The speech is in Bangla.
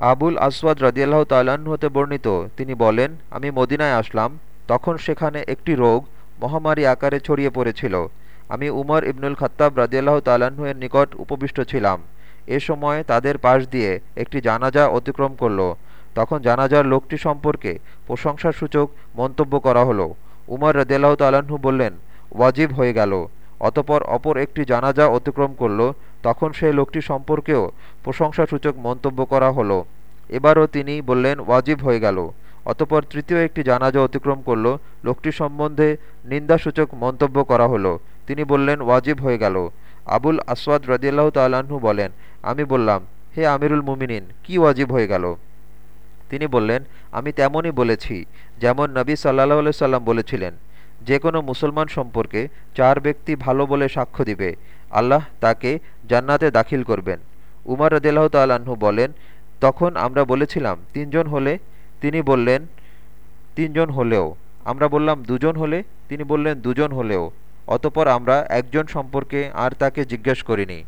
আবুল আসওয়াদ রদিয়াল্লাহ তাল্লাহ্ন হতে বর্ণিত। তিনি বলেন, আমি মদিনায় আসলাম। তখন সেখানে একটি রোগ মহামারী আকারে ছড়িয়ে পড়েছিল। আমি উমর ইবনুল খত্তাব রদিয়াল্লাহ তাল্লাহ্ন এর নিকট উপবিষ্ট ছিলাম। এ সময় তাদের পাশ দিয়ে একটি জানাজা অতিক্রম করল। তখন জানাজার লোকটি সম্পর্কে প্রশংসাসূচক মন্তব্য করা হলো। উমর রদিয়াল্লাহ তাল্লাহ্ন বললেন, ওয়াজিব হয়ে গেল। অতপর অপর একটি জানাজা অতিক্রম করল। তখন সেই লোকটি সম্পর্কেও প্রশংসাসূচক মন্তব্য করা হলো। এবারও তিনি বললেন, ওয়াজিব হয়ে গেল। অতপর তৃতীয় একটি জানাজা অতিক্রম করল। লোকটি সম্বন্ধে নিন্দাসূচক মন্তব্য করা হলো। তিনি বললেন, ওয়াজিব হয়ে গেল। আবুল আসওয়াদ রদিয়াল্লাহ তাল্লাহ্ন বলেন, আমি বললাম, হে আমিরুল মুমিনিন, কি ওয়াজিব হয়ে গেল? তিনি বললেন, আমি তেমনই বলেছি, যেমন নবী সাল্লাহ সাল্লাম বলেছিলেন, যে কোনো মুসলমান সম্পর্কে চার ব্যক্তি ভালো বলে সাক্ষ্য দিবে আল্লাহ তাকে জান্নাতে দাখিল করবেন। উমার রদিল্লাহ তাল্লাহ্ন বলেন, তখন আমরা বলেছিলাম, তিনজন হলে? তিনি বললেন, তিনজন হলেও। আমরা বললাম, দুজন হলে? তিনি বললেন, দুজন হলেও। অতপর আমরা একজন সম্পর্কে আর তাকে জিজ্ঞেস করিনি।